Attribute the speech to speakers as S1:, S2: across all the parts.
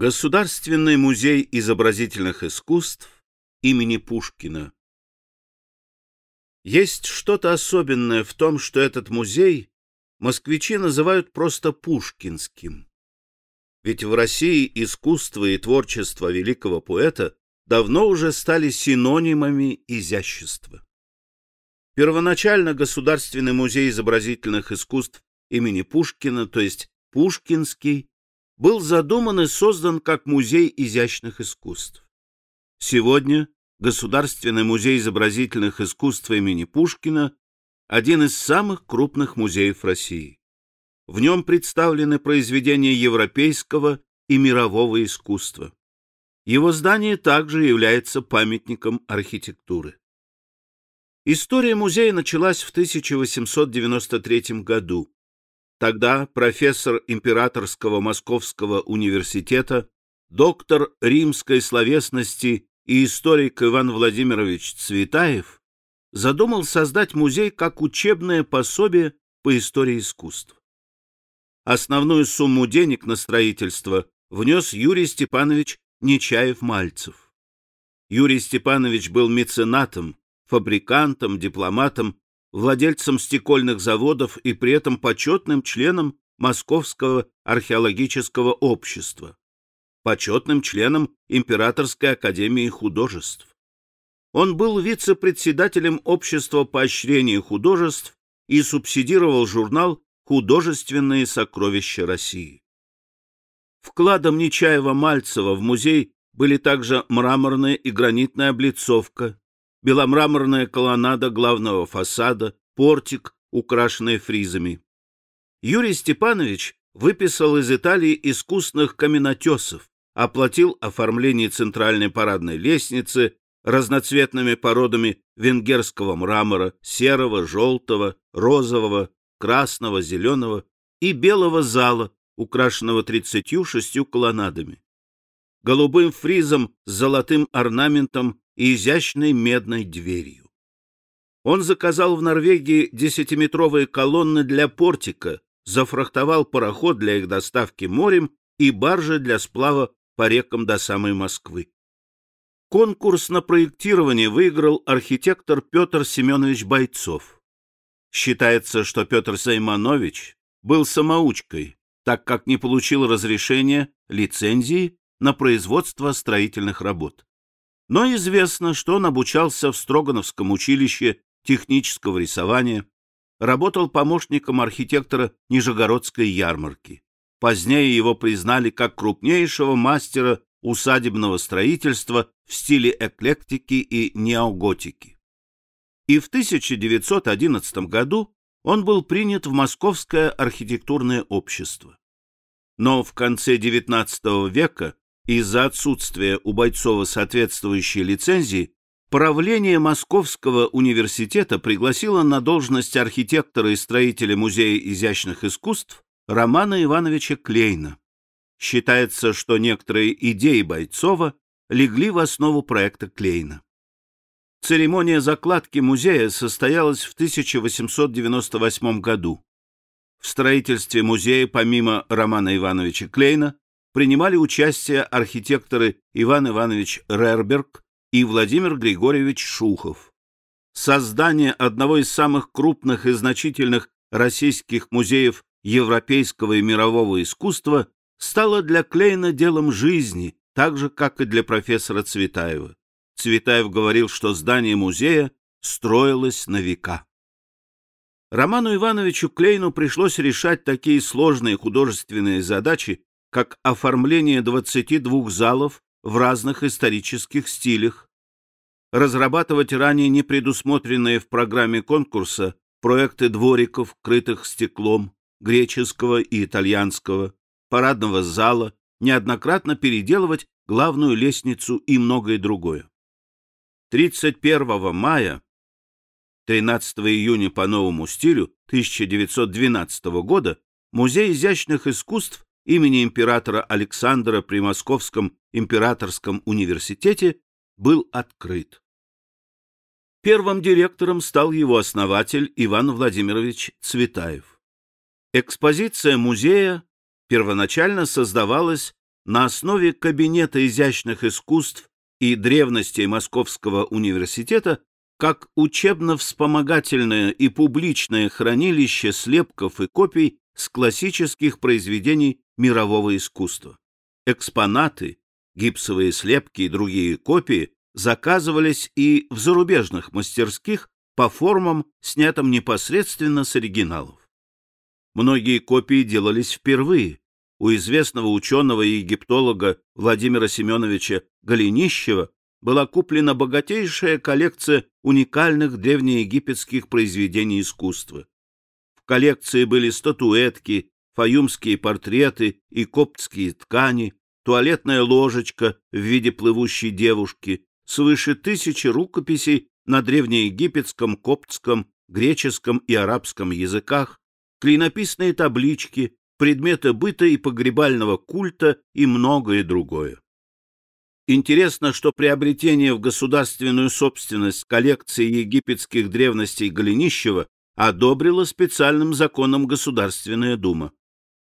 S1: Государственный музей изобразительных искусств имени Пушкина Есть что-то особенное в том, что этот музей москвичи называют просто Пушкинским. Ведь в России искусство и творчество великого поэта давно уже стали синонимами изящества. Первоначально Государственный музей изобразительных искусств имени Пушкина, то есть Пушкинский, был задуман и создан как музей изящных искусств. Сегодня Государственный музей изобразительных искусств имени Пушкина один из самых крупных музеев России. В нем представлены произведения европейского и мирового искусства. Его здание также является памятником архитектуры. История музея началась в 1893 году. Тогда профессор Императорского Московского университета, доктор римской словесности и историк Иван Владимирович Цветаев задумал создать музей как учебное пособие по истории искусств. Основную сумму денег на строительство внес Юрий Степанович Нечаев-Мальцев. Юрий Степанович был меценатом, фабрикантом, дипломатом владельцем стекольных заводов и при этом почетным членом Московского археологического общества, почетным членом Императорской академии художеств. Он был вице-председателем Общества поощрения художеств и субсидировал журнал «Художественные сокровища России». Вкладом Нечаева-Мальцева в музей были также мраморная и гранитная облицовка, беломраморная колоннада главного фасада, портик, украшенный фризами. Юрий Степанович выписал из Италии искусных каменотесов, оплатил оформление центральной парадной лестницы разноцветными породами венгерского мрамора, серого, желтого, розового, красного, зеленого и белого зала, украшенного тридцатью шестью колоннадами. Голубым фризом с золотым орнаментом и изящной медной дверью. Он заказал в Норвегии десятиметровые колонны для портика, зафрахтовал пароход для их доставки морем и баржи для сплава по рекам до самой Москвы. Конкурс на проектирование выиграл архитектор Петр Семенович Бойцов. Считается, что Петр Займанович был самоучкой, так как не получил разрешения, лицензии на производство строительных работ но известно, что он обучался в Строгановском училище технического рисования, работал помощником архитектора Нижегородской ярмарки. Позднее его признали как крупнейшего мастера усадебного строительства в стиле эклектики и неоготики. И в 1911 году он был принят в Московское архитектурное общество. Но в конце XIX века из-за отсутствия у Бойцова соответствующей лицензии правление Московского университета пригласило на должность архитектора и строителя Музея изящных искусств Романа Ивановича Клейна. Считается, что некоторые идеи Бойцова легли в основу проекта Клейна. Церемония закладки музея состоялась в 1898 году. В строительстве музея помимо Романа Ивановича Клейна принимали участие архитекторы Иван Иванович Рерберг и Владимир Григорьевич Шухов. Создание одного из самых крупных и значительных российских музеев европейского и мирового искусства стало для Клейна делом жизни, так же, как и для профессора Цветаева. Цветаев говорил, что здание музея строилось на века. Роману Ивановичу Клейну пришлось решать такие сложные художественные задачи, как оформление 22 залов в разных исторических стилях, разрабатывать ранее не предусмотренные в программе конкурса проекты двориков, крытых стеклом, греческого и итальянского, парадного зала, неоднократно переделывать главную лестницу и многое другое. 31 мая 13 июня по новому стилю 1912 года Музей изящных искусств имени императора Александра при Московском императорском университете был открыт. Первым директором стал его основатель Иван Владимирович Цветаев. Экспозиция музея первоначально создавалась на основе кабинета изящных искусств и древностей Московского университета как учебно-вспомогательное и публичное хранилище слепков и копий с классических произведений мирового искусства. Экспонаты, гипсовые слепки и другие копии заказывались и в зарубежных мастерских по формам, снятым непосредственно с оригиналов. Многие копии делались впервые. У известного ученого и египтолога Владимира Семеновича Голенищева была куплена богатейшая коллекция уникальных древнеегипетских произведений искусства. Коллекции были статуэтки, фаюмские портреты и коптские ткани, туалетная ложечка в виде плывущей девушки, свыше тысячи рукописей на древнеегипетском, коптском, греческом и арабском языках, клинописные таблички, предметы быта и погребального культа и многое другое. Интересно, что приобретение в государственную собственность коллекции египетских древностей Голенищева одобрила специальным законом Государственная Дума.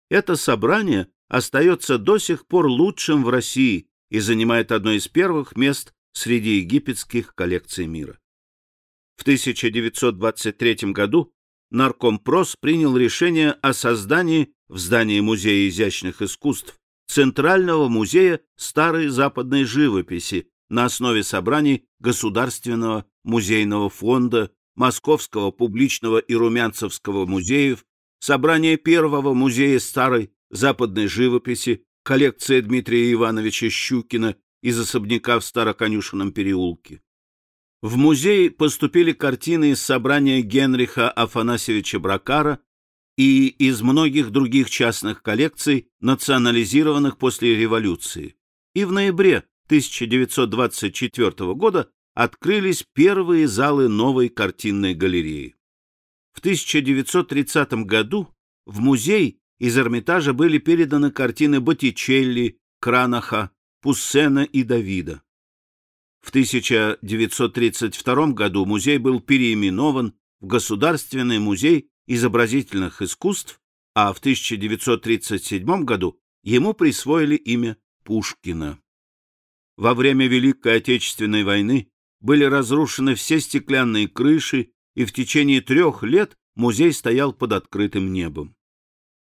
S1: Это собрание остается до сих пор лучшим в России и занимает одно из первых мест среди египетских коллекций мира. В 1923 году Наркомпрос принял решение о создании в здании Музея изящных искусств Центрального музея старой западной живописи на основе собраний Государственного музейного фонда, Московского публичного и Румянцевского музеев, собрание Первого музея старой западной живописи, коллекция Дмитрия Ивановича Щукина из особняка в Староконюшенном переулке. В музей поступили картины из собрания Генриха Афанасьевича Бракара и из многих других частных коллекций, национализированных после революции. И в ноябре 1924 года открылись первые залы новой картинной галереи. В 1930 году в музей из Эрмитажа были переданы картины Боттичелли, Кранаха, Пуссена и Давида. В 1932 году музей был переименован в Государственный музей изобразительных искусств, а в 1937 году ему присвоили имя Пушкина. Во время Великой Отечественной войны были разрушены все стеклянные крыши, и в течение трех лет музей стоял под открытым небом.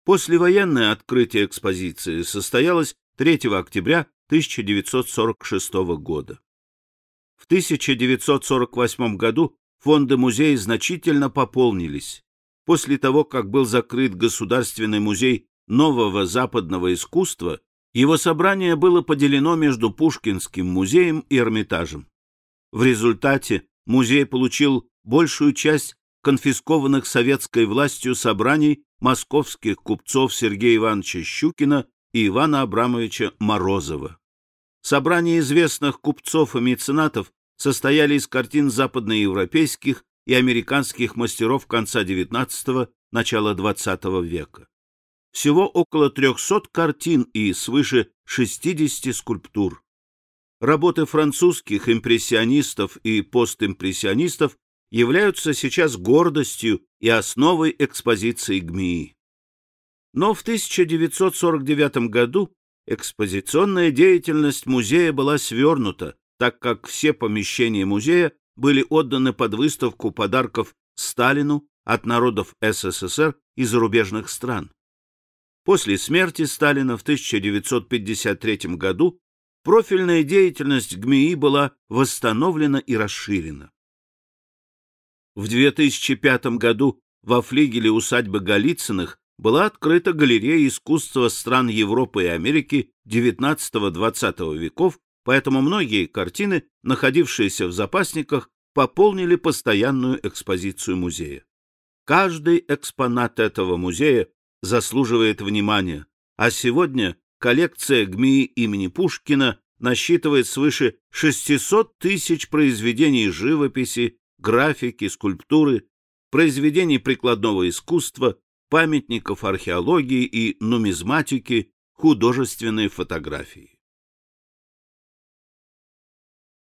S1: Послевоенное открытие экспозиции состоялось 3 октября 1946 года. В 1948 году фонды музея значительно пополнились. После того, как был закрыт Государственный музей нового западного искусства, его собрание было поделено между Пушкинским музеем и Эрмитажем. В результате музей получил большую часть конфискованных советской властью собраний московских купцов Сергея Ивановича Щукина и Ивана Абрамовича Морозова. Собрания известных купцов и меценатов состояли из картин западноевропейских и американских мастеров конца XIX – начала XX века. Всего около 300 картин и свыше 60 скульптур. Работы французских импрессионистов и постимпрессионистов являются сейчас гордостью и основой экспозиции ГМИИ. Но в 1949 году экспозиционная деятельность музея была свернута, так как все помещения музея были отданы под выставку подарков Сталину от народов СССР и зарубежных стран. После смерти Сталина в 1953 году профильная деятельность ГМИИ была восстановлена и расширена. В 2005 году во флигеле усадьбы Голицыных была открыта галерея искусства стран Европы и Америки XIX-XX веков поэтому многие картины, находившиеся в запасниках, пополнили постоянную экспозицию музея. Каждый экспонат этого музея заслуживает внимания, а сегодня коллекция ГМИ имени Пушкина насчитывает свыше 600 тысяч произведений живописи, графики, скульптуры, произведений прикладного искусства, памятников археологии и нумизматики, художественной фотографии.